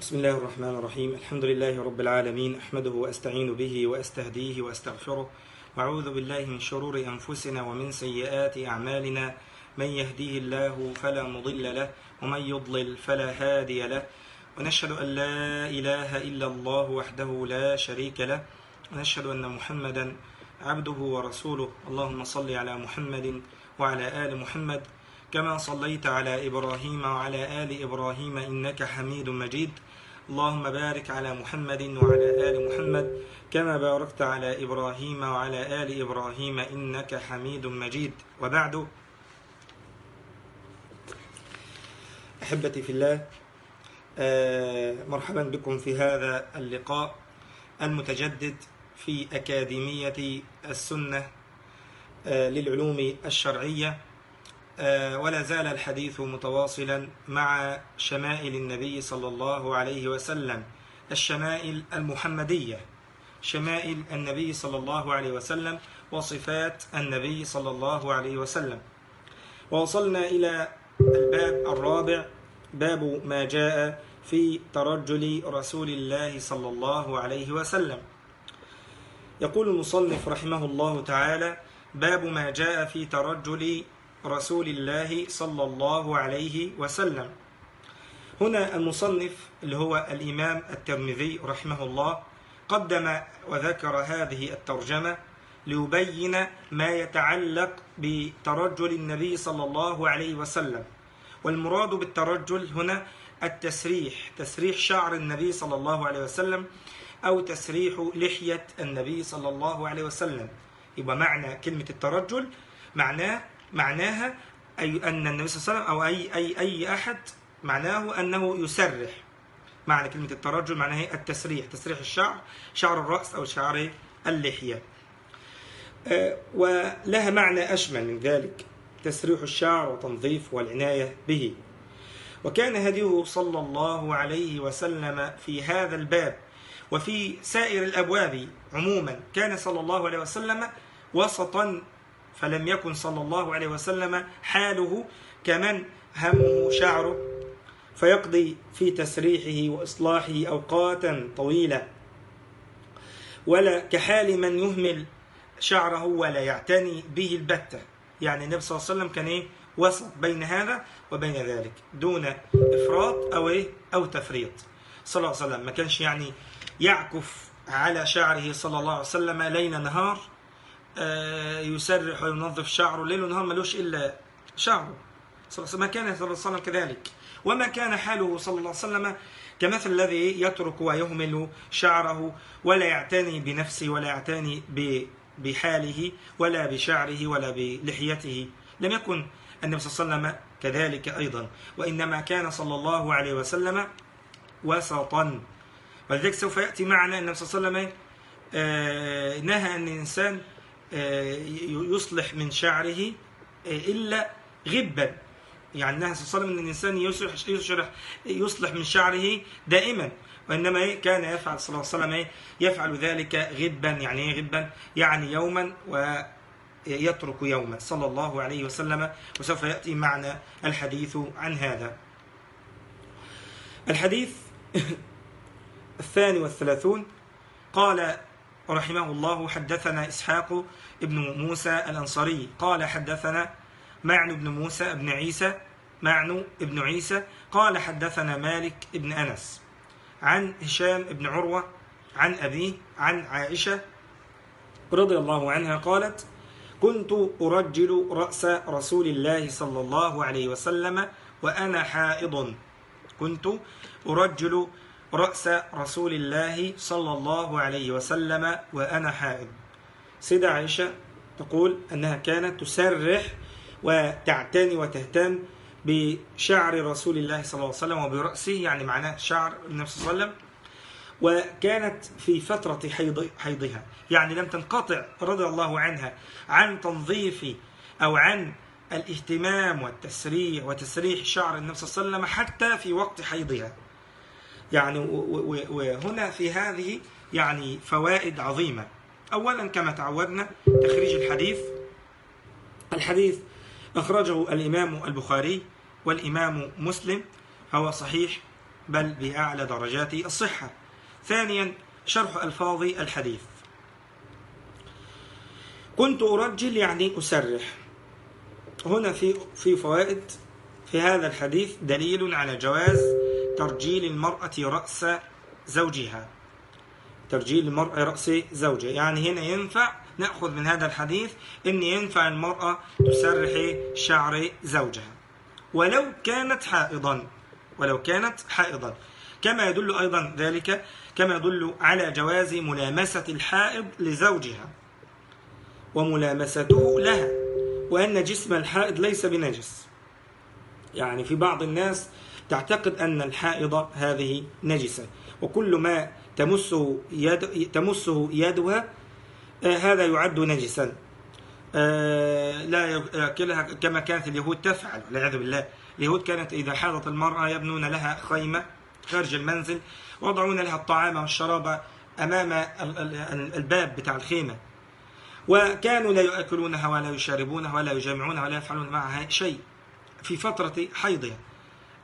بسم الله الرحمن الرحيم. الحمد لله رب العالمين أحمده وأستعين به وأستهديه وأستغفره. وأعوذ بالله من شرور أنفسنا ومن سيئات أعمالنا. من يهديه الله فلا مضل له ومن يضلل فلا هادي له. ونشهد أن لا إله إلا الله وحده لا شريك له. ونشهد أن محمدا عبده ورسوله. اللهم صل على محمد وعلى آل محمد كما صليت على إبراهيم وعلى آل إبراهيم إنك حميد مجيد. اللهم بارك على محمد وعلى آل محمد كما باركت على إبراهيم وعلى آل إبراهيم إنك حميد مجيد. وبعد. أحبتي في الله آه، مرحبا بكم في هذا اللقاء المتجدد في أكاديمية السنة آه، للعلوم الشرعية. آه، ولا زال الحديث متواصلا مع شمائل النبي صلى الله عليه وسلم الشمائل المحمدية شمائل النبي صلى الله عليه وسلم وصفات النبي صلى الله عليه وسلم. ووصلنا إلى الباب الرابع باب ما جاء في ترجل رسول الله صلى الله عليه وسلم. يقول المصنف رحمه الله تعالى باب ما جاء في ترجل رسول الله صلى الله عليه وسلم هنا المصنف اللي هو الإمام الترمذي رحمه الله قدم وذكر هذه الترجمة ليبين ما يتعلق بترجل النبي صلى الله عليه وسلم. والمراد بالترجل هنا التسريح تسريح شعر النبي صلى الله عليه وسلم أو تسريح لحية النبي صلى الله عليه وسلم. يبقى معنى كلمة الترجل معناه معناها أي أن النبي صلى الله عليه وسلم أو أي أي أي أحد معناه أنه يسرح. معنى كلمة الترجل معناها التسريح تسريح الشعر شعر الرأس أو شعر اللحية. آه، ولها معنى أشمل من ذلك تسريح الشعر وتنظيف والعناية به. وكان هديه صلى الله عليه وسلم في هذا الباب. وفي سائر الأبواب عموما كان صلى الله عليه وسلم وسطا فلم يكن صلى الله عليه وسلم حاله كمن همه شعره فيقضي في تسريحه وإصلاحه أوقاتا طويلة. ولا كحال من يهمل شعره ولا يعتني به البتة. يعني النبي صلى الله عليه وسلم كان إيه؟ وسط بين هذا وبين ذلك. دون إفراط أو إيه؟ أو تفريط. صلى الله عليه وسلم ما كانش يعني يعكف على شعره صلى الله عليه وسلم ليل نهار آه، يسرح وينظف شعره. ليل ونهار ملوش إلا شعره. ما كان صلى الله عليه وسلم كذلك. وما كان حاله صلى الله عليه وسلم كمثل الذي يترك ويهمل شعره ولا يعتني بنفسه ولا يعتني بحاله ولا بشعره ولا بلحيته. لم يكن النبي صلى الله عليه وسلم كذلك أيضا. وإنما كان صلى الله عليه وسلم وسطا. ولذلك سوف يأتي معنا أن النبي صلى الله عليه وسلم آه، نهى أن الإنسان آه، يصلح من شعره آه، إلا غبا. يعني النهي صلى الله عليه وسلم إن الإنسان يصلح يصلح يصلح من شعره دائما وإنما كان يفعل صلى الله عليه وسلم إيه يفعل ذلك غبا. يعني إيه غبا؟ يعني يوما ويترك يوما. صلى الله عليه وسلم وسوف يأتي معنا الحديث عن هذا. الحديث الثاني والثلاثون قال رحمه الله حدثنا إسحاق ابن موسى الأنصاري قال حدثنا معن بن موسى بن عيسى معن بن عيسى قال حدثنا مالك بن أنس عن هشام بن عروة عن أبيه عن عائشة رضي الله عنها قالت كنت أرجل رأس رسول الله صلى الله عليه وسلم وأنا حائض. كنت أرجل رأس رسول الله صلى الله عليه وسلم وأنا حائض. سيدة عائشة تقول أنها كانت تسرح وتعتني وتهتم بشعر رسول الله صلى الله عليه وسلم وبرأسه يعني معناه شعر النبي صلى الله عليه وسلم. وكانت في فترة حيض حيضها يعني لم تنقطع رضي الله عنها عن تنظيف أو عن الاهتمام والتسريح وتسريح شعر النبي صلى الله عليه وسلم حتى في وقت حيضها. يعني وهنا في هذه يعني فوائد عظيمة. أولا كما تعودنا تخريج الحديث. الحديث أخرجه الإمام البخاري والإمام مسلم هو صحيح بل بأعلى درجات الصحة. ثانيا شرح ألفاظ الحديث. كنت أرجل يعني أسرح. هنا في في فوائد في هذا الحديث دليل على جواز ترجيل المرأة رأس زوجها. ترجيل المرأة رأس زوجها. يعني هنا ينفع نأخذ من هذا الحديث أن ينفع المرأة تسرح شعر زوجها. ولو كانت حائضا. ولو كانت حائضا. كما يدل أيضا ذلك كما يدل على جواز ملامسة الحائض لزوجها. وملامسته لها. وأن جسم الحائض ليس بنجس. يعني في بعض الناس تعتقد أن الحائض هذه نجسة وكل ما تمسه, يد تمسه يدها آه، هذا يعد نجسا. آه، لا يأكلها آه، كما كانت اليهود تفعل والعياذ بالله. اليهود كانت إذا حاضت المرأة يبنون لها خيمة خارج المنزل ويضعون لها الطعام والشراب أمام الباب بتاع الخيمة. وكانوا لا يأكلونها ولا يشاربونها ولا يجامعونها ولا يفعلون معها شيء في فترة حيضها.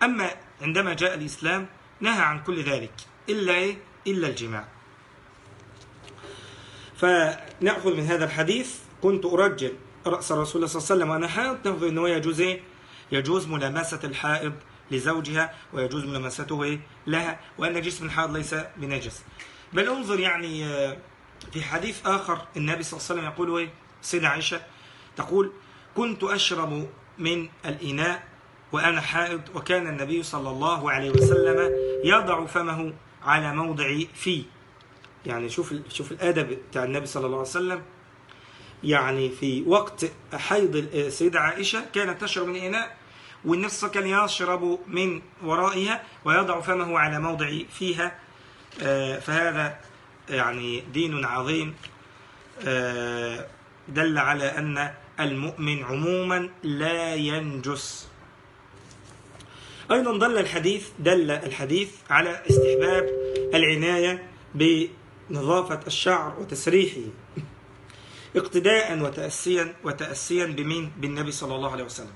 أما عندما جاء الإسلام نهى عن كل ذلك إلا إيه؟ إلا الجماع فنأخذ من هذا الحديث كنت أرجل رأس الرسول صلى الله عليه وسلم وأنا حائض نأخذ أنه يجوز إيه؟ يجوز ملامسة الحائض لزوجها ويجوز ملامسته إيه؟ لها وأن جسم الحائض ليس بنجس بل انظر يعني آه، في حديث آخر النبي صلى الله عليه وسلم يقول إيه؟ سيدة عائشة تقول كنت أشرب من الإناء وأنا حائض وكان النبي صلى الله عليه وسلم يضع فمه على موضع في. يعني شوف شوف الأدب بتاع النبي صلى الله عليه وسلم. يعني في وقت حيض سيدة عائشة كانت تشرب من إناء والنفس كان يشرب من ورائها ويضع فمه على موضع فيها. آه، فهذا يعني دين عظيم. آه، دل على أن المؤمن عموما لا ينجس. أيضا دل الحديث دل الحديث على استحباب العناية بنظافة الشعر وتسريحه. اقتداء وتأسيا وتأسيا بمين؟ بالنبي صلى الله عليه وسلم.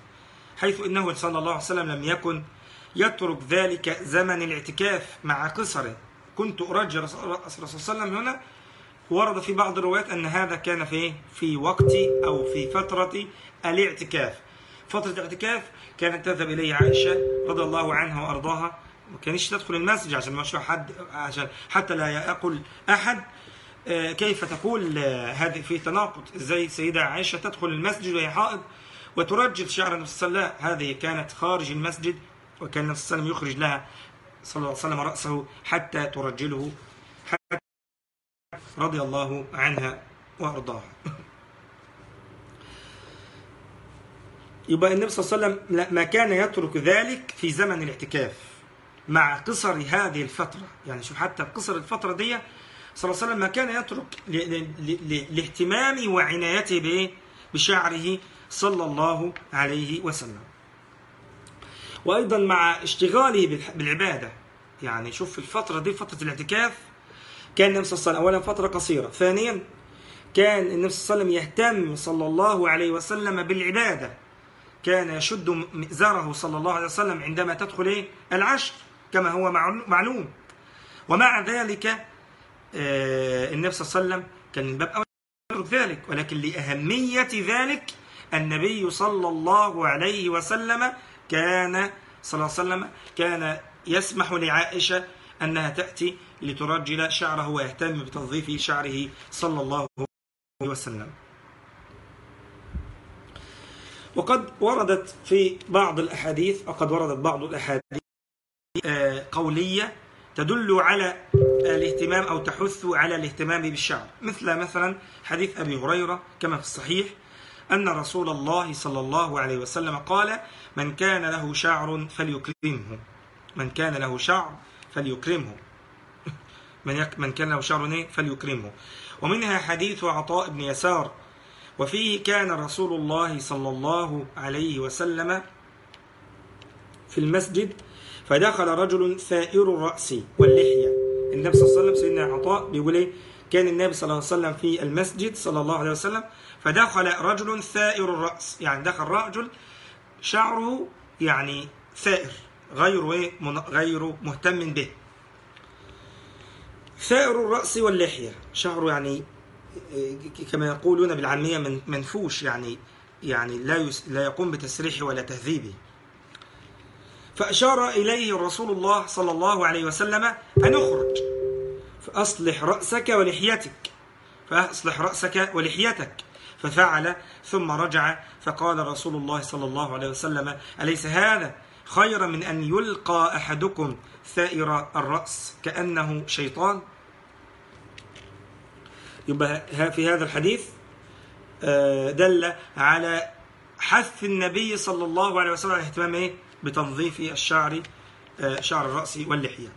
حيث إنه صلى الله عليه وسلم لم يكن يترك ذلك زمن الاعتكاف مع قصره. كنت أرجي رسول الله صلى الله عليه وسلم هنا ورد في بعض الروايات أن هذا كان في في وقت أو في فترة الاعتكاف. فترة اعتكاف كانت تذهب إليه عائشة رضي الله عنها وأرضاها. ما كانتش تدخل المسجد عشان ما حد عشان حتى لا يقول أحد. آه، كيف تقول آه، هذه في تناقض؟ إزاي سيدة عائشة تدخل المسجد وهي حائض وترجل شعر النبي صلى الله عليه وسلم؟ هذه كانت خارج المسجد وكان النبي صلى الله عليه وسلم يخرج لها صلى الله عليه وسلم رأسه حتى ترجله حتى رضي الله عنها وأرضاها. يبقى النبي صلى الله عليه وسلم ما كان يترك ذلك في زمن الاعتكاف مع قصر هذه الفترة. يعني شوف حتى قصر الفترة دي صلى الله عليه وسلم ما كان يترك لاهتمامه وعنايته بإيه؟ بشعره صلى الله عليه وسلم. وأيضا مع اشتغاله بالعبادة. يعني شوف الفترة دي فترة الاعتكاف كان النبي صلى الله عليه وسلم أولا فترة قصيرة. ثانيا كان النبي صلى الله عليه وسلم يهتم صلى الله عليه وسلم بالعبادة. كان يشد مئزره صلى الله عليه وسلم عندما تدخل العشر كما هو معلوم. ومع ذلك آه، النبي صلى الله عليه وسلم كان الباب يترك ذلك. ولكن لأهمية ذلك النبي صلى الله عليه وسلم كان صلى الله عليه وسلم كان يسمح لعائشة أنها تأتي لترجل شعره ويهتم بتنظيف شعره صلى الله عليه وسلم. وقد وردت في بعض الأحاديث وقد وردت بعض الأحاديث آه، قولية تدل على الاهتمام أو تحث على الاهتمام بالشعر. مثل مثلا حديث أبي هريرة كما في الصحيح أن رسول الله صلى الله عليه وسلم قال من كان له شعر فليكرمه. من كان له شعر فليكرمه. من كان له شعر إيه؟ فليكرمه. ومنها حديث عطاء بن يسار وفيه كان رسول الله صلى الله عليه وسلم في المسجد فدخل رجل ثائر الرأس واللحية. النبي صلى الله عليه وسلم سيدنا عطاء بيقول إيه؟ كان النبي صلى الله عليه وسلم في المسجد صلى الله عليه وسلم فدخل رجل ثائر الرأس. يعني دخل رجل شعره يعني ثائر غير إيه؟ غير مهتم به. ثائر الرأس واللحية. شعره يعني إيه، كما يقولون بالعامية منفوش يعني يعني لا لا يقوم بتسريحه ولا تهذيبه. فأشار إليه رسول الله صلى الله عليه وسلم أن اخرج فأصلح رأسك ولحيتك فأصلح رأسك ولحيتك. ففعل ثم رجع فقال رسول الله صلى الله عليه وسلم أليس هذا خيرا من أن يلقى أحدكم ثائر الرأس كأنه شيطان؟ يبقى في هذا الحديث آه، دل على حث النبي صلى الله عليه وسلم على الاهتمام إيه؟ بتنظيف الشعر آه، شعر الرأس واللحية.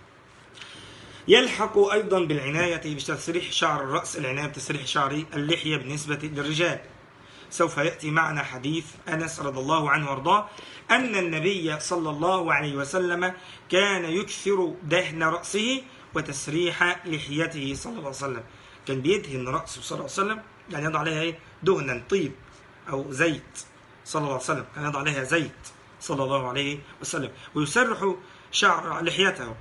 يلحق أيضا بالعناية بتسريح شعر الرأس العناية بتسريح شعر اللحية بالنسبة للرجال. سوف يأتي معنا حديث أنس رضي الله عنه وأرضاه أن النبي صلى الله عليه وسلم كان يكثر دهن رأسه وتسريح لحيته صلى الله عليه وسلم. كان بيدهن رأسه صلى الله عليه وسلم يعني يضع عليها إيه دهنا طيب أو زيت صلى الله عليه وسلم كان يضع عليها زيت صلى الله عليه وسلم ويسرح شعر لحيته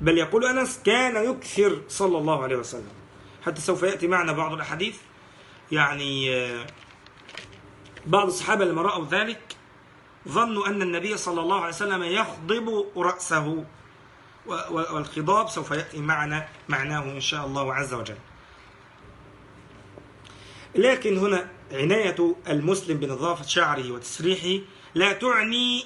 بل يقول أنس كان يكثر صلى الله عليه وسلم حتى سوف يأتي معنا بعض الأحاديث يعني بعض الصحابة لما رأوا ذلك ظنوا أن النبي صلى الله عليه وسلم يخضب رأسه والخضاب سوف يأتي معنا معناه إن شاء الله عز وجل لكن هنا عناية المسلم بنظافة شعره وتسريحه لا تعني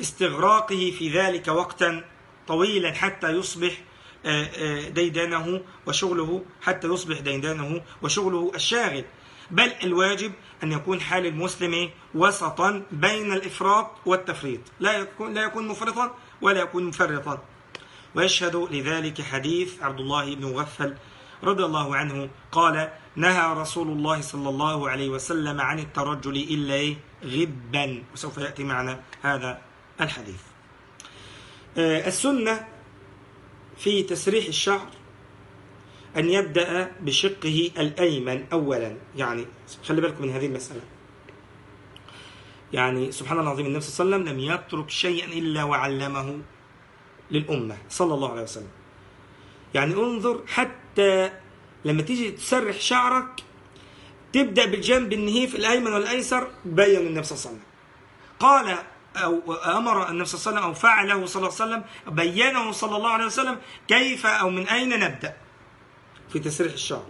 استغراقه في ذلك وقتا طويلا حتى يصبح آه، آه، ديدانه وشغله حتى يصبح ديدانه وشغله الشاغل. بل الواجب أن يكون حال المسلم وسطا بين الإفراط والتفريط. لا يكون, لا يكون مفرطا ولا يكون مفرطا. ويشهد لذلك حديث عبد الله بن مغفل رضي الله عنه قال نهى رسول الله صلى الله عليه وسلم عن الترجل إلا غبا وسوف يأتي معنا هذا الحديث آه، السنة في تسريح الشعر أن يبدأ بشقه الأيمن أولا. يعني خلي بالكم من هذه المسألة. يعني سبحان الله العظيم النبي صلى الله عليه وسلم لم يترك شيئا إلا وعلمه للأمة صلى الله عليه وسلم. يعني انظر حتى لما تيجي تسرح شعرك تبدأ بالجنب النهيف الأيمن والأيسر بين النبي صلى الله عليه وسلم. قال أو أمر النبي صلى الله عليه وسلم أو فعله صلى الله عليه وسلم بينه صلى الله عليه وسلم كيف أو من أين نبدأ؟ في تسريح الشعر.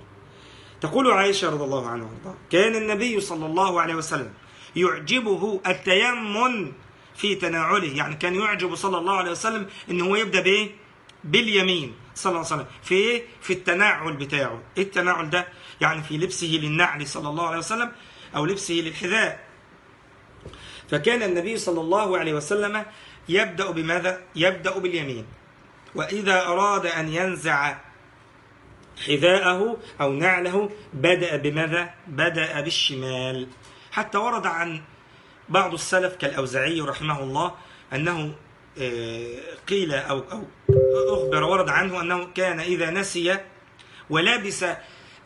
تقول عائشة رضي الله عنها وارضاها كان النبي صلى الله عليه وسلم يعجبه التيمم في تناوله يعني كان يعجب صلى الله عليه وسلم إن هو يبدأ بإيه؟ باليمين. صلى الله عليه وسلم في إيه في التنعل بتاعه. إيه التنعل ده؟ يعني في لبسه للنعل صلى الله عليه وسلم أو لبسه للحذاء. فكان النبي صلى الله عليه وسلم يبدأ بماذا؟ يبدأ باليمين. وإذا أراد أن ينزع حذاءه أو نعله بدأ بماذا؟ بدأ بالشمال. حتى ورد عن بعض السلف كالاوزاعي رحمه الله أنه قيل أو, أو أخبر ورد عنه أنه كان إذا نسي ولبس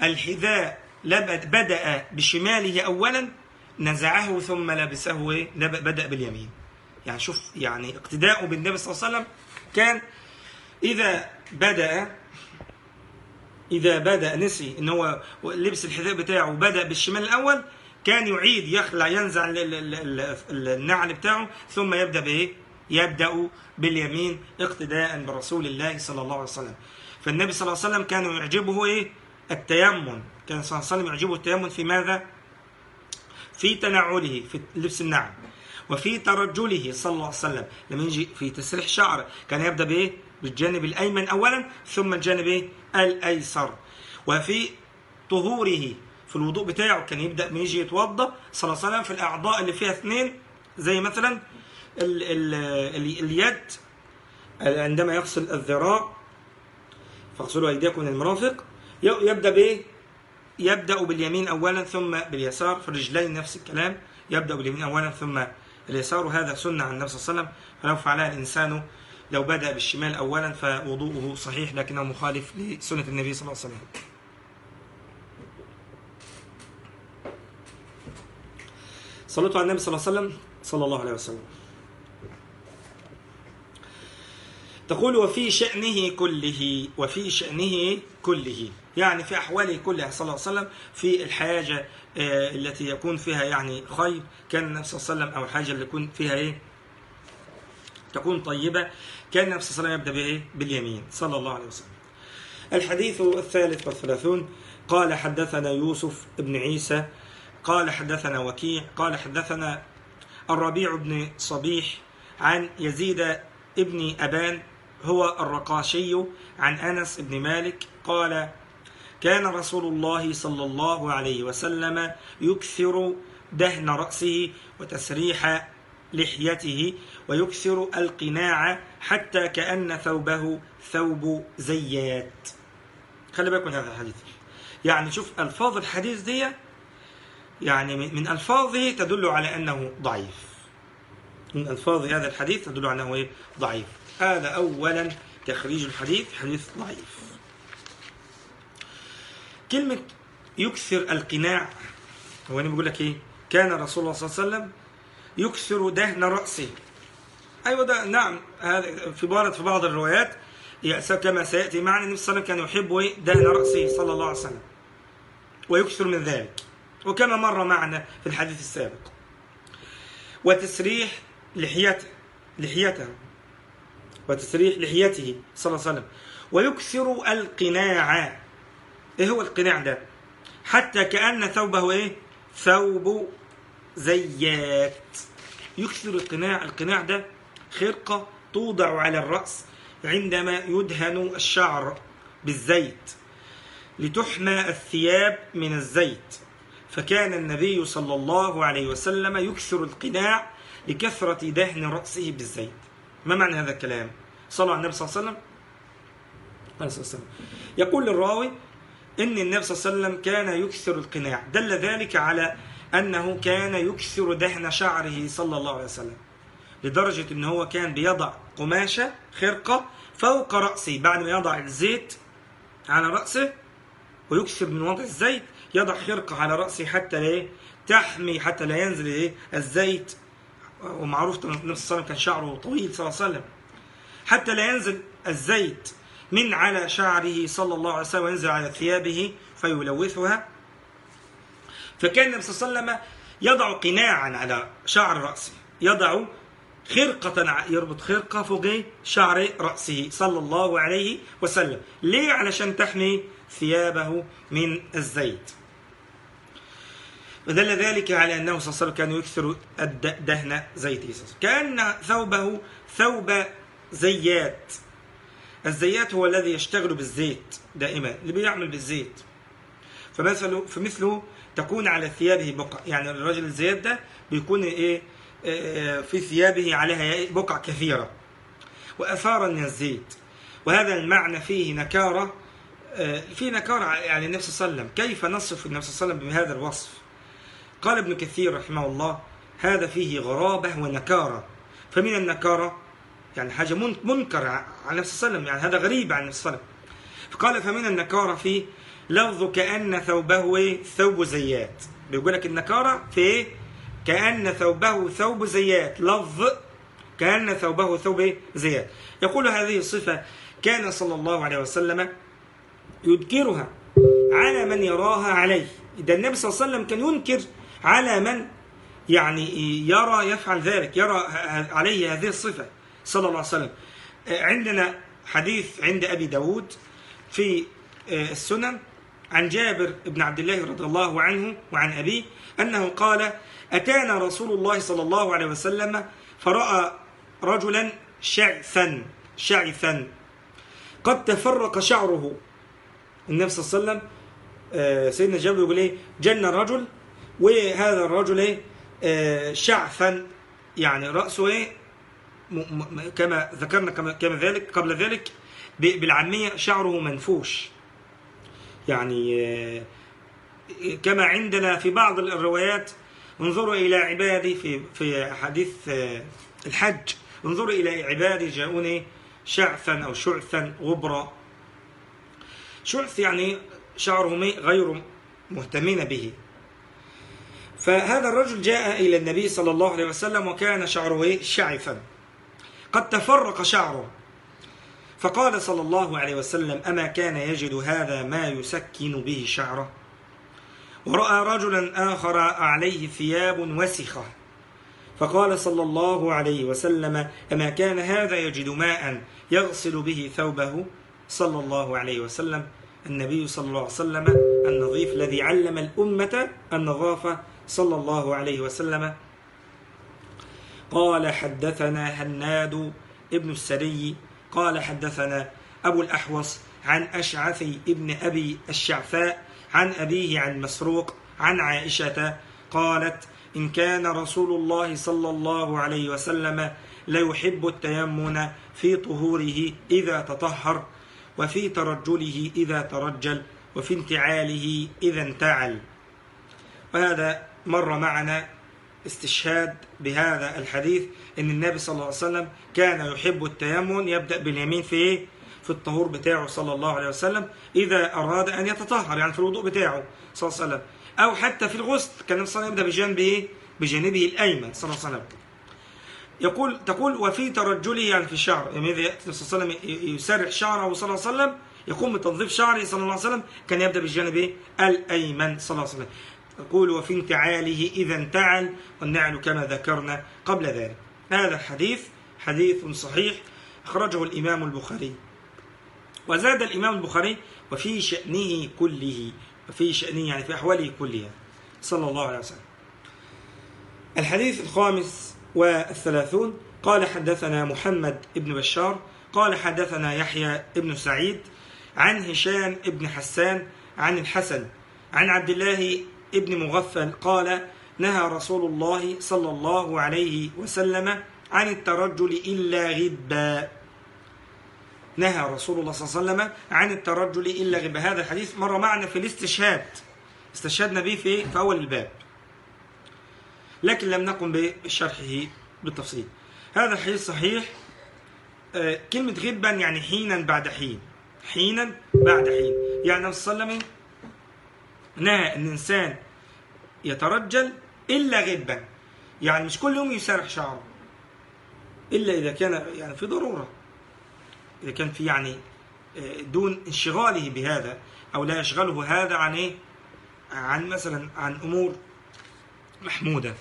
الحذاء بدأ بشماله أولا نزعه ثم لبسه بدأ باليمين يعني شوف يعني اقتداؤه بالنبي صلى الله عليه وسلم كان إذا بدأ إذا بدأ نسي إن هو لبس الحذاء بتاعه بدأ بالشمال الأول كان يعيد يخلع ينزع النعل بتاعه ثم يبدأ بإيه؟ يبدأ باليمين اقتداء برسول الله صلى الله عليه وسلم فالنبي صلى الله عليه وسلم كان يعجبه إيه؟ التيمم كان صلى الله عليه وسلم يعجبه التيمم في ماذا؟ في تنعله في لبس النعم وفي ترجله صلى الله عليه وسلم لما يجي في تسريح شعره كان يبدأ بإيه؟ بالجانب الأيمن أولا ثم الجانب إيه؟ الأيسر وفي طهوره في الوضوء بتاعه كان يبدأ من يجي يتوضأ صلى الله عليه وسلم في الأعضاء اللي فيها اثنين زي مثلا ال ال ال اليد عندما يغسل الذراع فاغسلوا أيديكم من المرافق يبدأ بإيه؟ يبدأ باليمين أولا ثم باليسار في الرجلين نفس الكلام. يبدأ باليمين أولا ثم اليسار وهذا سنة عن النبي صلى الله عليه وسلم. فلو فعلها الإنسان لو بدأ بالشمال أولا فوضوءه صحيح لكنه مخالف لسنة النبي صلى الله عليه وسلم. صلوا على النبي صلى الله عليه وسلم. صلى الله عليه وسلم. تقول وفي شأنه كله وفي شأنه كله. يعني في أحواله كلها صلى الله عليه وسلم في الحاجة آه، التي يكون فيها يعني خير. كان النبي صلى الله عليه وسلم أو الحاجة اللي يكون فيها إيه؟ تكون طيبة. كان النبي صلى الله عليه وسلم يبدأ بإيه؟ باليمين صلى الله عليه وسلم. الحديث الثالث والثلاثون قال حدثنا يوسف بن عيسى قال حدثنا وكيع قال حدثنا الربيع بن صبيح عن يزيد ابن أبان هو الرقاشي عن أنس بن مالك قال كان رسول الله صلى الله عليه وسلم يكثر دهن رأسه وتسريح لحيته ويكثر القناع حتى كأن ثوبه ثوب زيات. خلي بالك من هذا الحديث. يعني شوف ألفاظ الحديث دي يعني من ألفاظه تدل على أنه ضعيف. من ألفاظ هذا الحديث تدل على أنه إيه؟ ضعيف. هذا أولا تخريج الحديث حديث ضعيف. كلمة يكثر القناع هو أنا بقول لك إيه؟ كان رسول الله صلى الله عليه وسلم يكثر دهن رأسه. أيوة ده نعم هذا في بعض في بعض الروايات كما سيأتي معنا النبي صلى الله عليه وسلم كان يحب إيه؟ دهن رأسه صلى الله عليه وسلم. ويكثر من ذلك. وكما مر معنا في الحديث السابق. وتسريح لحيته لحيته. وتسريح لحيته صلى الله عليه وسلم. ويكثر القناع. إيه هو القناع ده؟ حتى كأن ثوبه إيه؟ ثوب زيات. يكثر القناع. القناع ده خرقة توضع على الرأس عندما يدهن الشعر بالزيت لتحمى الثياب من الزيت. فكان النبي صلى الله عليه وسلم يكثر القناع لكثرة دهن رأسه بالزيت. ما معنى هذا الكلام؟ صلوا على النبي صلى الله عليه وسلم. عليه وسلم يقول الراوي إن النبي صلى الله عليه وسلم كان يكثر القناع. دل ذلك على أنه كان يكثر دهن شعره صلى الله عليه وسلم. لدرجة إن هو كان بيضع قماشة خرقة فوق رأسه. بعد ما يضع الزيت على رأسه ويكثر من وضع الزيت يضع خرقة على رأسه حتى لا تحمي حتى لا ينزل إيه؟ الزيت. ومعروف النبي صلى الله عليه وسلم كان شعره طويل صلى الله عليه وسلم. حتى لا ينزل الزيت من على شعره صلى الله عليه وسلم وينزل على ثيابه فيلوثها. فكان النبي صلى الله عليه وسلم يضع قناعا على شعر رأسه. يضع خرقة يربط خرقة فوق شعر رأسه صلى الله عليه وسلم. ليه؟ علشان تحمي ثيابه من الزيت. ودل ذلك على أنه صلى الله عليه وسلم كان يكثر دهن زيت. كأن ثوبه ثوب زيات. الزيات هو الذي يشتغل بالزيت دائما اللي بيعمل بالزيت. فمثله فمثله تكون على ثيابه بقع. يعني الرجل الزيات ده بيكون إيه؟ آه، في ثيابه عليها بقع كثيرة. واثار من الزيت. وهذا المعنى فيه نكارة آه، في نكارة يعني النبي صلى الله عليه وسلم. كيف نصف النبي صلى الله عليه وسلم بهذا الوصف؟ قال ابن كثير رحمه الله هذا فيه غرابة ونكارة. فمن النكارة يعني حاجة منكر عن النبي صلى الله عليه وسلم يعني هذا غريب عن النبي صلى الله عليه وسلم. فقال فمن النكارة فيه لفظ كأن ثوبه ثوب زيات. بيقول لك النكارة في إيه؟ كأن ثوبه ثوب زيات. لفظ كأن ثوبه ثوب إيه؟ زيات. يقول هذه الصفة كان صلى الله عليه وسلم ينكرها على من يراها عليه. إذا النبي صلى الله عليه وسلم كان ينكر على من يعني يرى يفعل ذلك يرى عليه هذه الصفة صلى الله عليه وسلم. عندنا حديث عند أبي داود في السنن عن جابر بن عبد الله رضي الله عنه وعن أبيه أنه قال أتانا رسول الله صلى الله عليه وسلم فرأى رجلا شعثا شعثا. قد تفرق شعره. النبي صلى الله عليه وسلم آه، سيدنا جابر يقول إيه؟ جن الرجل وهذا الرجل آه، شعفا يعني رأسه إيه؟ كما ذكرنا كما ذلك قبل ذلك بالعامية شعره منفوش. يعني آه، كما عندنا في بعض الروايات انظروا إلى عبادي في في حديث آه، الحج. انظروا إلى عبادي جاءوني شعثا أو شعثا غبرا شعث يعني شعرهم إيه؟ غير مهتمين به. فهذا الرجل جاء إلى النبي صلى الله عليه وسلم وكان شعره إيه؟ شعفا. قد تفرق شعره. فقال صلى الله عليه وسلم أما كان يجد هذا ما يسكن به شعره؟ ورأى رجلا آخر عليه ثياب وسخة. فقال صلى الله عليه وسلم أما كان هذا يجد ماء يغسل به ثوبه؟ صلى الله عليه وسلم. النبي صلى الله عليه وسلم النظيف الذي علم الأمة النظافة صلى الله عليه وسلم. قال حدثنا هناد ابن السري قال حدثنا أبو الأحوص عن أشعث ابن أبي الشعفاء عن أبيه عن مسروق عن عائشة قالت إن كان رسول الله صلى الله عليه وسلم لا يحب التيمن في طهوره إذا تطهر وفي ترجله إذا ترجل وفي انتعاله إذا انتعل. وهذا مر معنا استشهاد بهذا الحديث إن النبي صلى الله عليه وسلم كان يحب التيمم يبدأ باليمين في إيه في الطهور بتاعه صلى الله عليه وسلم إذا أراد أن يتطهر يعني في الوضوء بتاعه صلى الله عليه وسلم. أو حتى في الغسل كان النبي صلى الله عليه وسلم يبدأ بجانب إيه؟ بجانبه الأيمن صلى الله عليه وسلم. يقول تقول وفي ترجله يعني في الشعر يعني إذا صلى الله عليه وسلم يسرح شعره صلى الله عليه وسلم يقوم بتنظيف شعره صلى الله عليه وسلم كان يبدأ بالجانب إيه؟ الأيمن صلى الله عليه وسلم. يقول وفي انتعاله إذا انتعل والنعل كما ذكرنا قبل ذلك. هذا الحديث حديث صحيح أخرجه الإمام البخاري. وزاد الإمام البخاري وفي شأنه كله وفي شأنه يعني في أحواله كلها. صلى الله عليه وسلم. الحديث الخامس والثلاثون قال حدثنا محمد بن بشار قال حدثنا يحيى بن سعيد عن هشام بن حسان عن الحسن عن عبد الله ابن مغفل قال نهى رسول الله صلى الله عليه وسلم عن الترجل إلا غبا. نهى رسول الله صلى الله عليه وسلم عن الترجل إلا غبا. هذا الحديث مر معنا في الاستشهاد. استشهدنا به في, في أول الباب. لكن لم نقم بشرحه بالتفصيل. هذا الحديث صحيح. آه، كلمة غبا يعني حينا بعد حين. حينا بعد حين. يعني صلى الله عليه وسلم نهى ان الانسان يترجل إلا غبا يعني مش كل يوم يسرح شعره. إلا إذا كان يعني في ضرورة. إذا كان في يعني دون انشغاله بهذا أو لا يشغله هذا عن إيه؟ عن مثلا عن أمور محمودة.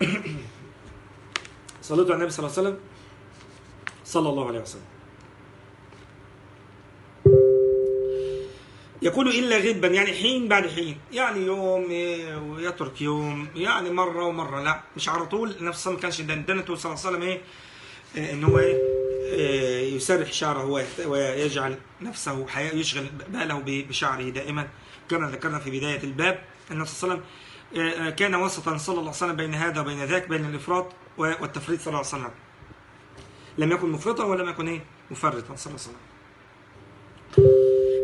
صلوا على النبي صلى الله عليه وسلم. صلى الله عليه وسلم. يقول إلا غبا يعني حين بعد حين. يعني يوم ويترك يوم يعني مرة ومرة لا. مش على طول نفس ما كانش دندنته صلى الله عليه وسلم إيه؟, إيه، إن هو إيه؟, إيه؟ يسرح شعره ويجعل نفسه حياة يشغل باله بشعره دائما. كما ذكرنا في بداية الباب أن صلى الله عليه وسلم إيه، كان وسطا صلى الله عليه وسلم بين هذا وبين ذاك بين الإفراط والتفريط صلى الله عليه وسلم. لم يكن مفرطا ولم يكن إيه؟ مفرطا صلى الله عليه وسلم.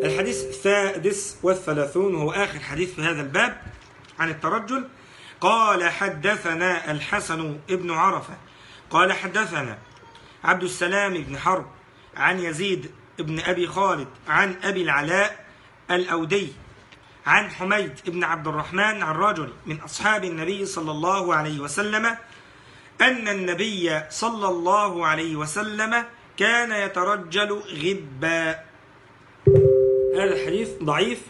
الحديث السادس والثلاثون هو آخر حديث في هذا الباب عن الترجل. قال حدثنا الحسن ابن عرفة. قال حدثنا عبد السلام بن حرب عن يزيد بن أبي خالد عن أبي العلاء الأودي عن حميد بن عبد الرحمن عن رجل من أصحاب النبي صلى الله عليه وسلم أن النبي صلى الله عليه وسلم كان يترجل غبا هذا الحديث ضعيف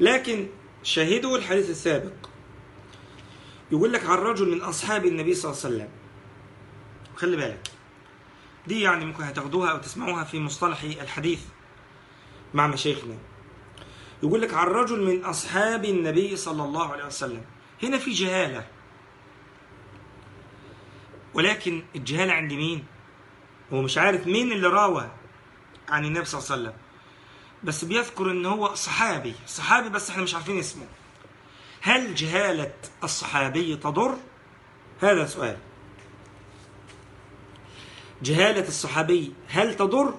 لكن شهدوا الحديث السابق. يقول لك عن رجل من أصحاب النبي صلى الله عليه وسلم. خلي بالك. دي يعني ممكن هتاخدوها أو تسمعوها في مصطلح الحديث مع مشايخنا. يقول لك عن رجل من أصحاب النبي صلى الله عليه وسلم. هنا في جهالة. ولكن الجهالة عند مين؟ هو مش عارف مين اللي راوى عن النبي صلى الله عليه وسلم. بس بيذكر ان هو صحابي. صحابي بس إحنا مش عارفين اسمه. هل جهالة الصحابي تضر؟ هذا سؤال. جهالة الصحابي هل تضر؟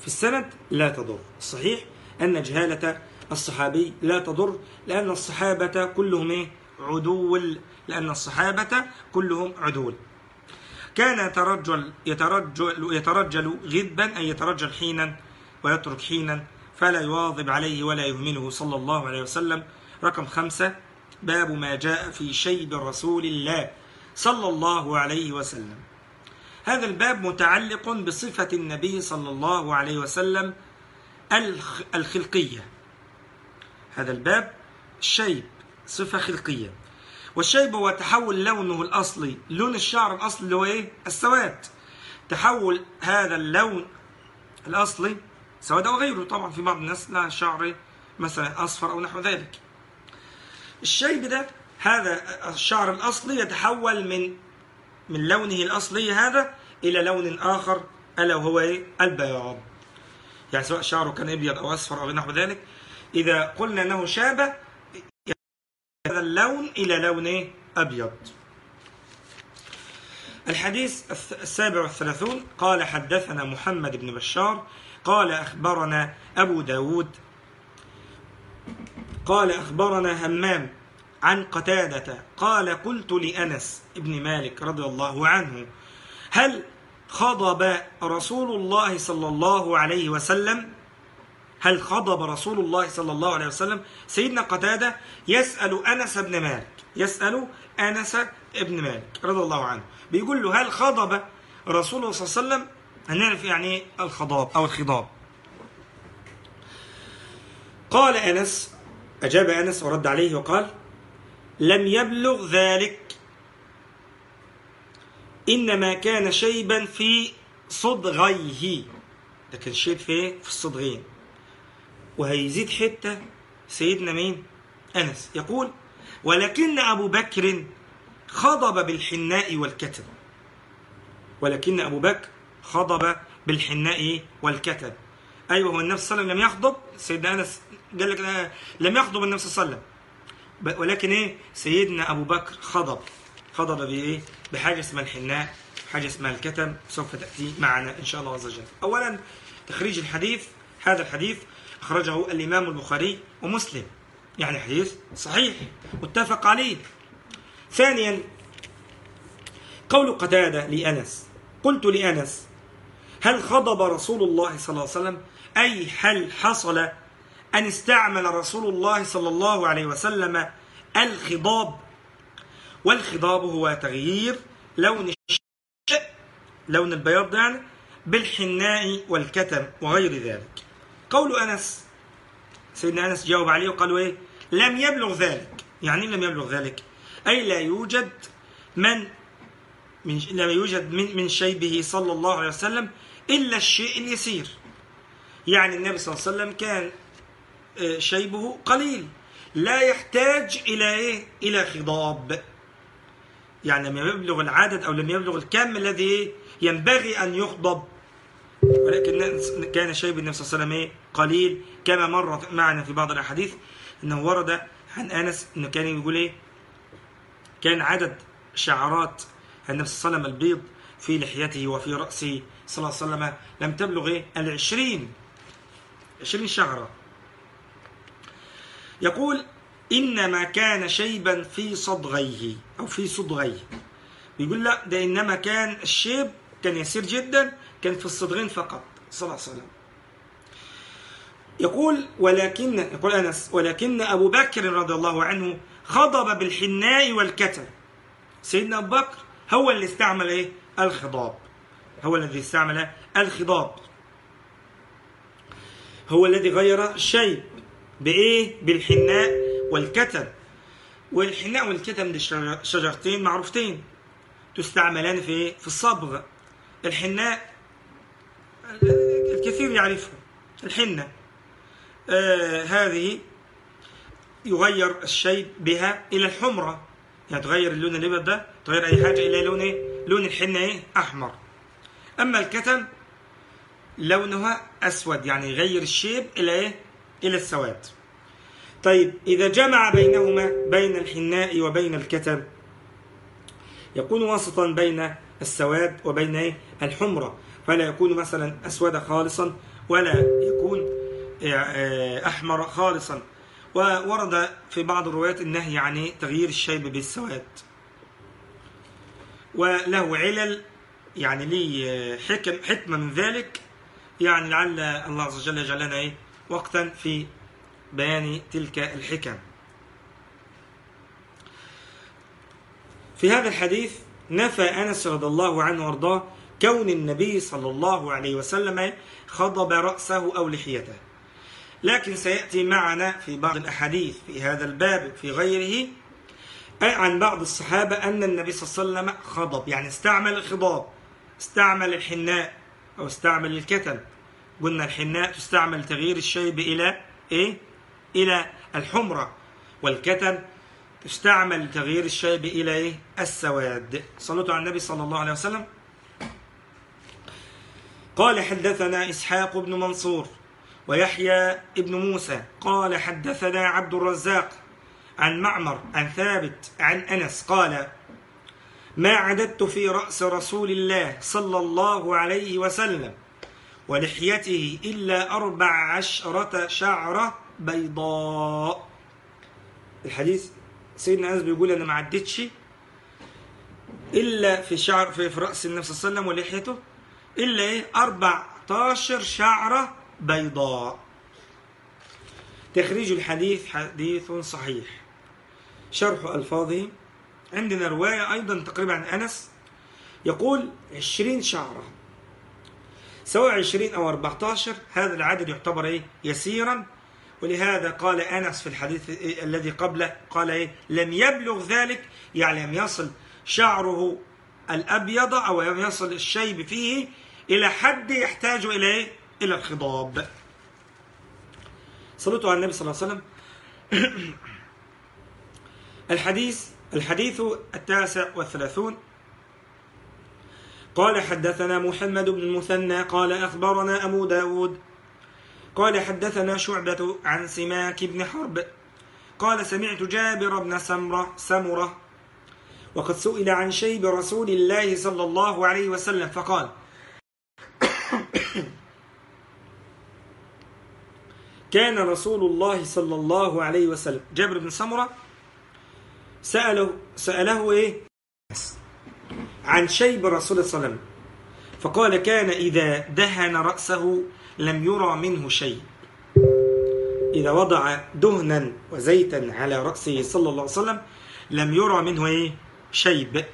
في السند؟ لا تضر. الصحيح أن جهالة الصحابي لا تضر لأن الصحابة كلهم إيه؟ عدول. لأن الصحابة كلهم عدول. كان يترجل يترجل يترجل غدبا أي يترجل حينا ويترك حينا. فلا يواظب عليه ولا يهمله صلى الله عليه وسلم. رقم خمسة باب ما جاء في شيب رسول الله صلى الله عليه وسلم. هذا الباب متعلق بصفة النبي صلى الله عليه وسلم الخلقية. هذا الباب الشيب صفة خلقية. والشيب هو تحول لونه الأصلي لون الشعر الأصلي اللي هو إيه؟ السواد. تحول هذا اللون الأصلي سوداء وغيره. طبعا في بعض الناس لها شعر مثلا أصفر أو نحو ذلك. الشيب ده هذا الشعر الأصلي يتحول من من لونه الأصلي هذا إلى لون آخر ألا وهو إيه؟ البياض. يعني سواء شعره كان أبيض أو أصفر أو نحو ذلك. إذا قلنا أنه شاب هذا اللون إلى لون إيه؟ أبيض. الحديث السابع والثلاثون قال حدثنا محمد بن بشار قال أخبرنا أبو داود. قال أخبرنا همام عن قتادة. قال قلت لأنس ابن مالك رضي الله عنه هل خضب رسول الله صلى الله عليه وسلم؟ هل خضب رسول الله صلى الله عليه وسلم؟ سيدنا قتادة يسأل أنس بن مالك يسأل أنس بن مالك رضي الله عنه. بيقول له هل خضب رسول الله صلى الله عليه وسلم؟ هنعرف يعني الخضاب أو الخضاب. قال أنس أجاب أنس ورد عليه وقال لم يبلغ ذلك. إنما كان شيبا في صدغيه. ده كان شيب في في الصدغين. وهيزيد حتة سيدنا مين؟ أنس. يقول ولكن أبو بكر خضب بالحناء والكتم ولكن أبو بكر خضب بالحناء والكتب. أيوه هو النبي صلى الله عليه وسلم لم يخضب سيدنا أنس قال لك آه، لم يخضب النبي صلى الله عليه وسلم. ولكن إيه؟ سيدنا أبو بكر خضب. خضب بإيه؟ بحاجة اسمها الحناء حاجة اسمها الكتم سوف تأتي معنا إن شاء الله عز وجل. اولا تخريج الحديث هذا الحديث أخرجه الإمام البخاري ومسلم. يعني حديث صحيح متفق عليه. ثانيا قول قتادة لأنس. قلت لأنس هل خضب رسول الله صلى الله عليه وسلم؟ أي هل حصل أن استعمل رسول الله صلى الله عليه وسلم الخضاب؟ والخضاب هو تغيير لون الشيء لون البياض يعني بالحناء والكتم وغير ذلك. قول أنس سيدنا أنس جاوب عليه وقالوا إيه؟ لم يبلغ ذلك. يعني إيه لم يبلغ ذلك؟ أي لا يوجد من من لم يوجد من من شيبه صلى الله عليه وسلم إلا الشيء اليسير. يعني النبي صلى الله عليه وسلم كان آه، شيبه قليل. لا يحتاج إلى إيه؟ إلى خضاب. يعني لم يبلغ العدد أو لم يبلغ الكم الذي ينبغي أن يخضب. ولكن كان شيب النبي صلى الله عليه وسلم إيه؟ قليل. كما مر معنا في بعض الأحاديث أنه ورد عن أنس أنه كان يقول إيه؟ كان عدد شعرات النبي صلى الله عليه وسلم البيض في لحيته وفي رأسه. صلى الله عليه وسلم لم تبلغ إيه؟ العشرين عشرين شهرا يقول إنما كان شيبا في صدغيه أو في صدغيه. بيقول لا ده إنما كان الشيب كان يسير جدا كان في الصدغين فقط صلى الله عليه وسلم. يقول ولكن يقول أنس ولكن أبو بكر رضي الله عنه خضب بالحناء والكتل. سيدنا أبو بكر هو اللي استعمل إيه؟ الخضاب. هو الذي استعمل الخضاب هو الذي غير شيء. بإيه؟ بالحناء والكتم والحناء والكتم دي شجرتين معروفتين. تستعملان في في الصبغ. الحناء الكثير يعرفه. الحنة. آه هذه يغير الشيء بها إلى الحمرة. يعني تغير اللون الأبيض ده تغير أي حاجة إلى لون إيه؟ لون الحنة إيه؟ أحمر. أما الكتم لونها أسود يعني غير الشيب إلى إيه؟ إلى السواد. طيب إذا جمع بينهما بين الحناء وبين الكتم يكون وسطا بين السواد وبين إيه؟ الحمرة. فلا يكون مثلا أسود خالصا ولا يكون إيه، أحمر خالصا. وورد في بعض الروايات النهي عن إيه؟ تغيير الشيب بالسواد. وله علل يعني لي حكم حكمة من ذلك يعني لعل الله عز وجل يجعلنا إيه؟ وقتا في بيان تلك الحكم. في هذا الحديث نفى أنس رضي الله عنه وأرضاه كون النبي صلى الله عليه وسلم خضب رأسه أو لحيته. لكن سيأتي معنا في بعض الأحاديث في هذا الباب في غيره عن بعض الصحابة أن النبي صلى الله عليه وسلم خضب يعني استعمل الخضاب. استعمل الحناء أو استعمل الكتل. قلنا الحناء تستعمل تغيير الشيب إلى إيه؟ إلى الحمرة. والكتل تستعمل تغيير الشيب إلى إيه؟ السواد. صلوا على النبي صلى الله عليه وسلم. قال حدثنا إسحاق بن منصور ويحيى ابن موسى. قال حدثنا عبد الرزاق عن معمر عن ثابت عن أنس. قال ما عددت في رأس رسول الله صلى الله عليه وسلم ولحيته إلا أربع عشرة شعرة بيضاء. الحديث سيدنا أنس بيقول أنا ما عدتش إلا في شعر في, في رأس النبي صلى الله عليه وسلم ولحيته إلا إيه؟ 14 شعرة بيضاء. تخريج الحديث حديث صحيح. شرح ألفاظه عندنا رواية أيضا تقريبا عن أنس يقول عشرين شعرة سواء عشرين أو أربعة عشر هذا العدد يعتبر إيه؟ يسيرا ولهذا قال أنس في الحديث الذي قبله قال إيه؟ لم يبلغ ذلك يعني لم يصل شعره الأبيض أو لم يصل الشيب فيه إلى حد يحتاج إلى إيه؟ إلى الخضاب صلوته على النبي صلى الله عليه وسلم الحديث الحديث التاسع والثلاثون. قال حدثنا محمد بن المثنى قال أخبرنا أبو داود. قال حدثنا شعبة عن سماك بن حرب. قال سمعت جابر بن سمرة سمرة. وقد سئل عن شيب رسول الله صلى الله عليه وسلم فقال كان رسول الله صلى الله عليه وسلم جابر بن سمرة سأله سأله إيه؟ عن شيب الرسول صلى الله عليه وسلم. فقال كان إذا دهن رأسه لم يرى منه شيء. إذا وضع دهنا وزيتا على رأسه صلى الله عليه وسلم لم يرى منه إيه؟ شيب.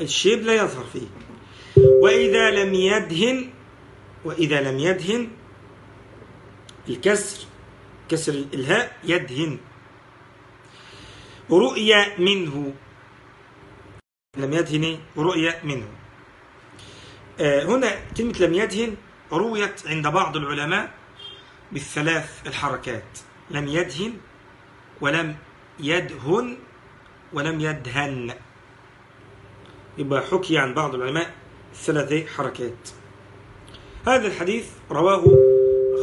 الشيب لا يظهر فيه. وإذا لم يدهن وإذا لم يدهن الكسر كسر الهاء يدهن. رؤيا منه. لم يدهن رؤيا منه. آه، هنا كلمة لم يدهن رويت عند بعض العلماء بالثلاث الحركات. لم يدهن ولم يدهن ولم يدهن. يبقى حكي عن بعض العلماء ثلاث حركات. هذا الحديث رواه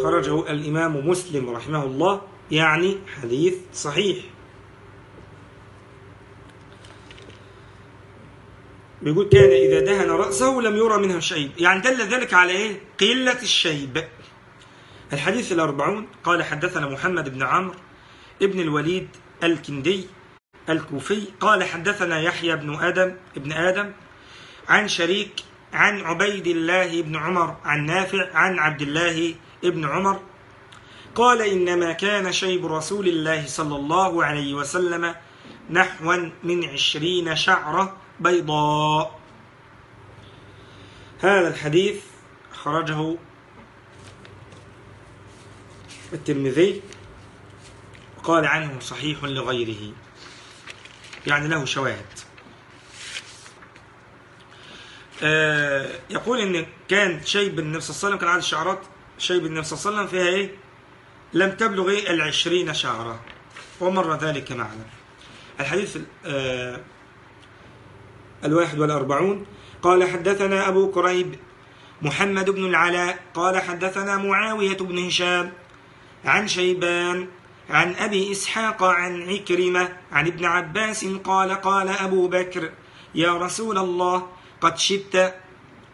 خرجه الإمام مسلم رحمه الله يعني حديث صحيح. بيقول كان إذا دهن رأسه لم يرى منها شيء يعني دل ذلك على إيه؟ قلة الشيب الحديث الأربعون قال حدثنا محمد بن عمرو ابن الوليد الكندي الكوفي قال حدثنا يحيى بن آدم ابن آدم عن شريك عن عبيد الله بن عمر عن نافع عن عبد الله ابن عمر قال إنما كان شيب رسول الله صلى الله عليه وسلم نحوا من عشرين شعرة بيضاء. هذا الحديث خرجه الترمذي وقال عنه صحيح لغيره. يعني له شواهد. آه، يقول إن كان شيب النبي صلى الله عليه وسلم كان عدد الشعرات شيب النبي صلى الله عليه وسلم فيها إيه؟ لم تبلغ إيه العشرين شعرة. ومر ذلك معنا. الحديث آه الواحد والأربعون. قال حدثنا أبو كريب محمد بن العلاء. قال حدثنا معاوية بن هشام عن شيبان عن أبي إسحاق عن عكرمة عن ابن عباس قال قال أبو بكر يا رسول الله قد شبت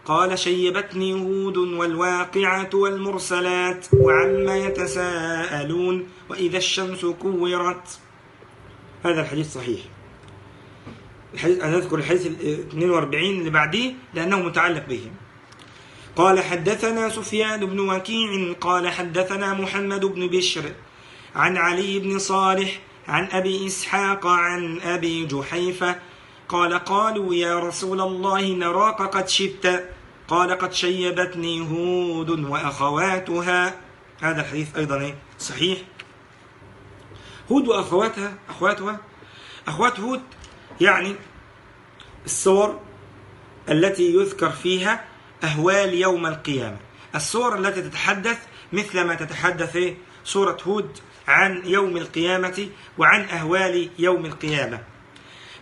قال شيبتني هود والواقعة والمرسلات وعما يتساءلون وإذا الشمس كورت. هذا الحديث صحيح. نذكر الحديث ال 42 اللي بعديه لأنه متعلق به قال حدثنا سفيان بن وكيع قال حدثنا محمد بن بشر عن علي بن صالح عن أبي إسحاق عن أبي جحيفة قال قالوا يا رسول الله نراك قد شبت قال قد شيبتني هود وأخواتها. هذا الحديث أيضا إيه؟ صحيح. هود وأخواتها أخواتها أخوات هود يعني الصور التي يذكر فيها أهوال يوم القيامة. الصور التي تتحدث مثل ما تتحدث سورة هود عن يوم القيامة وعن أهوال يوم القيامة.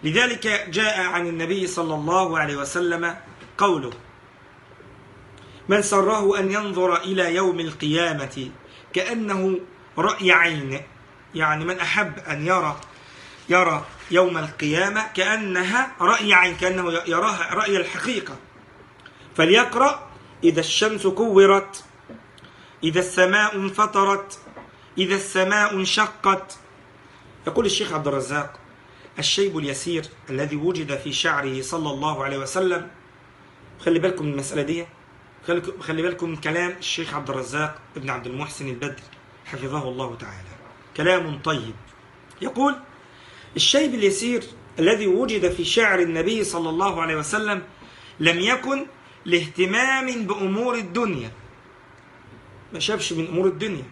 لذلك جاء عن النبي صلى الله عليه وسلم قوله من سره أن ينظر إلى يوم القيامة كأنه رأي عين. يعني من أحب أن يرى يرى يوم القيامة كأنها رأي عين كأنه يراها رأي الحقيقة. فليقرأ إذا الشمس كورت إذا السماء انفطرت إذا السماء انشقت. يقول الشيخ عبد الرزاق الشيب اليسير الذي وجد في شعره صلى الله عليه وسلم. خلي بالكم من المسألة دي. خلي بالكم من كلام الشيخ عبد الرزاق ابن عبد المحسن البدري حفظه الله تعالى. كلام طيب. يقول الشيب اليسير الذي وجد في شعر النبي صلى الله عليه وسلم لم يكن لاهتمام بأمور الدنيا. ما شافش من أمور الدنيا.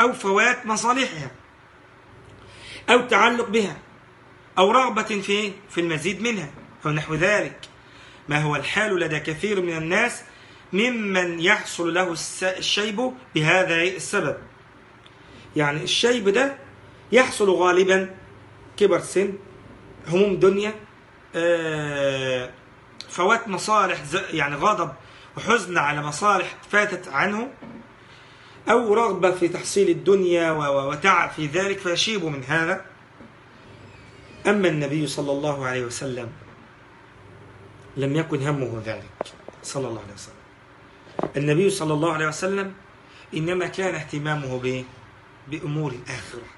أو فوات مصالحها. أو تعلق بها. أو رغبة في إيه؟ في المزيد منها. أو نحو ذلك. كما هو الحال لدى كثير من الناس ممن يحصل له الشيب بهذا السبب. يعني الشيب ده يحصل غالبا كبر سن هموم دنيا آه، فوات مصالح يعني غضب وحزن على مصالح فاتت عنه أو رغبة في تحصيل الدنيا وتعب في ذلك فيشيب من هذا. أما النبي صلى الله عليه وسلم لم يكن همه ذلك صلى الله عليه وسلم. النبي صلى الله عليه وسلم إنما كان اهتمامه بأمور الآخرة.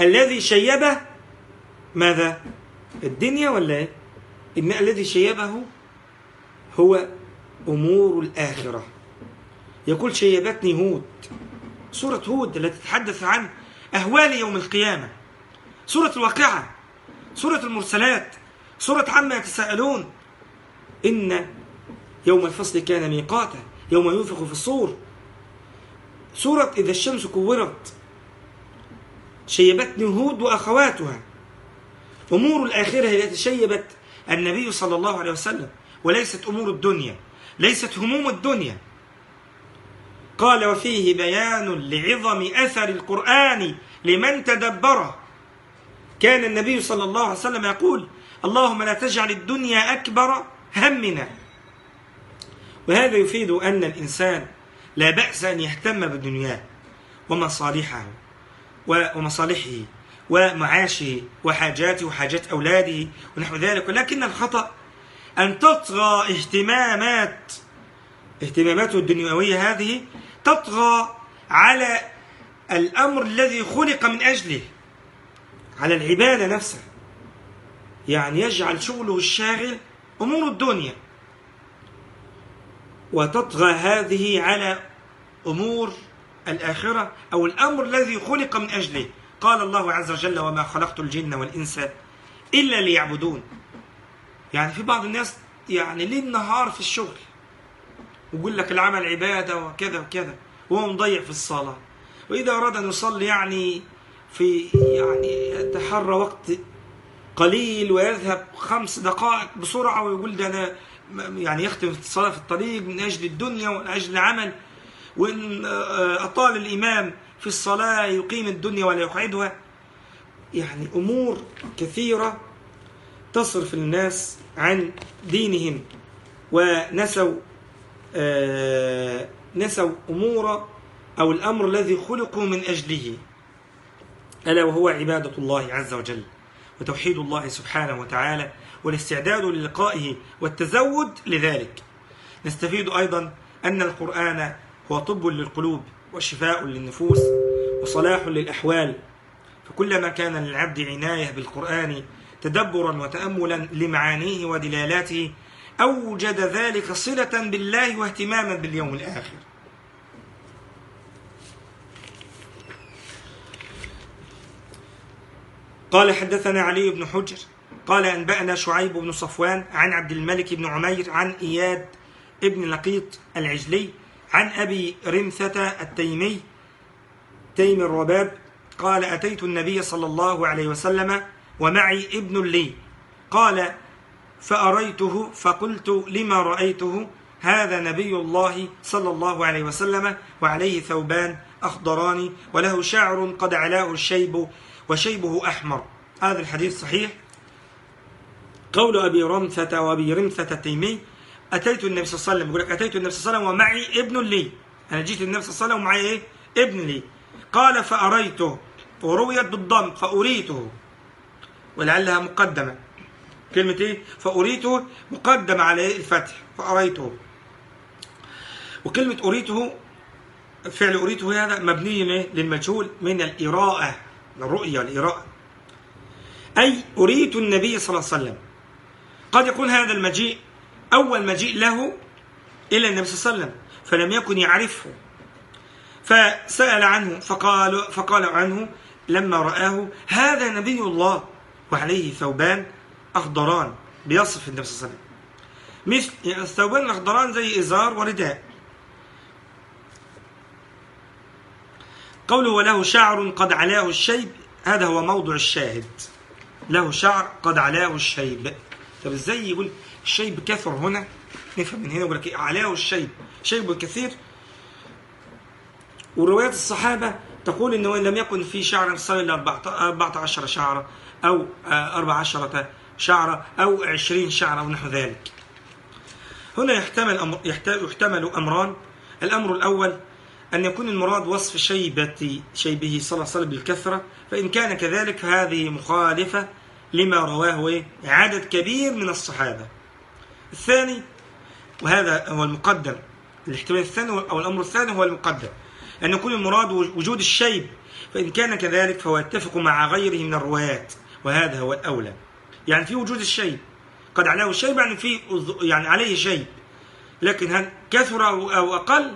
الذي شيبه ماذا؟ الدنيا ولا إيه؟ إن الذي شيبه هو أمور الآخرة. يقول شيبتني هود. سورة هود التي تتحدث عن أهوال يوم القيامة. سورة الواقعة سورة المرسلات سورة عما يتساءلون. إن يوم الفصل كان ميقاتا يوم ينفخ في الصور. سورة إذا الشمس كورت شيبتني هود وأخواتها. أمور الآخرة التي شيبت النبي صلى الله عليه وسلم وليست أمور الدنيا ليست هموم الدنيا. قال وفيه بيان لعظم أثر القرآن لمن تدبره. كان النبي صلى الله عليه وسلم يقول اللهم لا تجعل الدنيا أكبر همنا. وهذا يفيد أن الإنسان لا بأس أن يهتم بدنياه ومصالحه. ومصالحه ومعاشه وحاجاته وحاجات أولاده ونحو ذلك. ولكن الخطأ أن تطغى اهتمامات اهتماماته الدنيوية هذه تطغى على الأمر الذي خلق من أجله على العبادة نفسها. يعني يجعل شغله الشاغل أمور الدنيا. وتطغى هذه على أمور الآخرة أو الأمر الذي خلق من أجله. قال الله عز وجل وما خلقت الجن والإنس إلا ليعبدون. يعني في بعض الناس يعني ليل نهار في الشغل ويقول لك العمل عبادة وكذا وكذا وهو مضيع في الصلاة. وإذا أراد أن يصلي يعني في يعني يتحرى وقت قليل ويذهب خمس دقائق بسرعة ويقول ده أنا يعني يختم الصلاة في الطريق من أجل الدنيا ومن أجل العمل. وإن آه، أطال الإمام في الصلاة يقيم الدنيا ولا يقعدها يعني أمور كثيرة تصرف الناس عن دينهم. ونسوا آه، نسوا أمور أو الأمر الذي خلقوا من أجله. ألا وهو عبادة الله عز وجل وتوحيد الله سبحانه وتعالى والاستعداد للقائه والتزود لذلك. نستفيد أيضا أن القرآن وطب للقلوب وشفاء للنفوس وصلاح للأحوال. فكلما كان للعبد عناية بالقرآن تدبرا وتأملا لمعانيه ودلالاته أوجد ذلك صلة بالله واهتماما باليوم الآخر. قال حدثنا علي بن حجر قال أنبأنا شعيب بن صفوان عن عبد الملك بن عمير عن إياد ابن لقيط العجلي عن أبي رمثة التيمي تيم الرباب قال أتيت النبي صلى الله عليه وسلم ومعي ابن لي. قال فأريته فقلت لما رأيته هذا نبي الله صلى الله عليه وسلم وعليه ثوبان أخضران وله شعر قد علاه الشيب وشيبه أحمر. هذا الحديث صحيح. قول أبي رمثة وأبي رمثة التيمي أتيت النبي صلى الله عليه وسلم. يقول لك أتيت النبي صلى الله عليه وسلم ومعي ابن لي. أنا جيت النبي صلى الله عليه وسلم ومعي إيه؟ ابن لي. قال فأريته ورويت بالضم فأريته ولعلها مقدمة. كلمة إيه؟ فأريته مقدمة على إيه؟ الفتح. فأريته. وكلمة أريته فعل أريته هذا مبني للمجهول من الإراءة الرؤية الإراءة. أي أريت النبي صلى الله عليه وسلم. قد يكون هذا المجيء أول مجيء له إلى النبي صلى الله عليه وسلم فلم يكن يعرفه. فسأل عنه فقال, فقال عنه لما رآه هذا نبي الله وعليه ثوبان أخضران بيصف النبي صلى الله عليه وسلم. مثل الثوبان الأخضران زي إزار ورداء. قوله وله شعر قد علاه الشيب هذا هو موضع الشاهد. له شعر قد علاه الشيب. طب إزاي يقول الشيء بكثر هنا نفهم من هنا ولكن علاه الشيء شيء كثير وروايات الصحابة تقول أنه إن لم يكن في شعر صار إلا 14 شعرة أو آه، 14 شعرة أو 20 شعرة ونحو ذلك. هنا يحتمل, أمر يحتمل أمران. الأمر الأول أن يكون المراد وصف شيبة شيبه صلى الله عليه وسلم بالكثرة فإن كان كذلك هذه مخالفة لما رواه إيه؟ عدد كبير من الصحابة. الثاني وهذا هو المقدر. الاحتمال الثاني أو الأمر الثاني هو المقدر. أن يكون المراد وجود الشيب فإن كان كذلك فهو يتفق مع غيره من الرواة وهذا هو الأولى. يعني في وجود الشيب. قد علاه الشيب يعني في يعني عليه شيب. لكن هل كثر أو أقل؟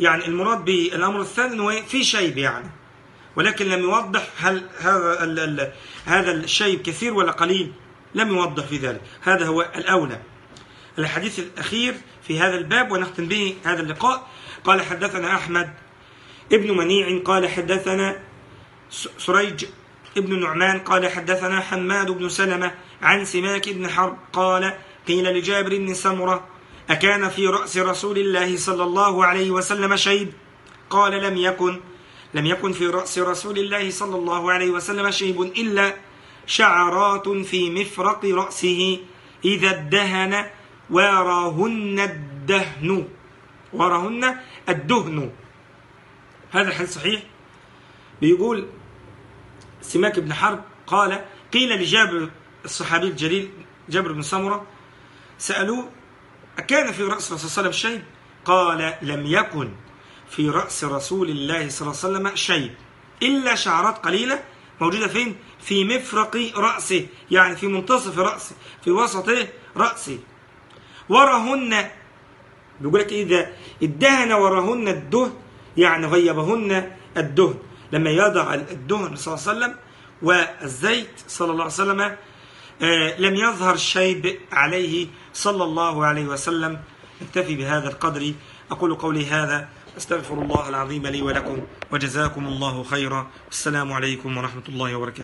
يعني المراد بالأمر الثاني أنه في شيب يعني. ولكن لم يوضح هل هذا هذا الشيب كثير ولا قليل. لم يوضح في ذلك. هذا هو الأولى. الحديث الأخير في هذا الباب ونختم به هذا اللقاء. قال حدثنا أحمد ابن منيع قال حدثنا سريج ابن نعمان قال حدثنا حماد بن سلمة عن سماك بن حرب قال قيل لجابر بن سمرة أكان في رأس رسول الله صلى الله عليه وسلم شيب؟ قال لم يكن. لم يكن في رأس رسول الله صلى الله عليه وسلم شيب إلا شعرات في مفرق رأسه إذا ادهن وراهن الدهن. وراهن الدهن. هذا الحديث صحيح. بيقول سماك بن حرب قال قيل لجابر الصحابي الجليل جابر بن سمرة سألوه أكان في رأس الرسول صلى الله عليه وسلم شيء؟ قال لم يكن في رأس رسول الله صلى الله عليه وسلم شيء. إلا شعرات قليلة موجودة فين؟ في مفرق رأسه يعني في منتصف رأسه في وسط رأسه. ورهن. بيقول لك إيه إذا إدهن ورهن الدهن يعني غيبهن الدهن. لما يضع الدهن صلى الله عليه وسلم والزيت صلى الله عليه وسلم آه، لم يظهر شيب عليه صلى الله عليه وسلم. نكتفي بهذا القدر. أقول قولي هذا. أستغفر الله العظيم لي ولكم وجزاكم الله خيرا. والسلام عليكم ورحمة الله وبركاته.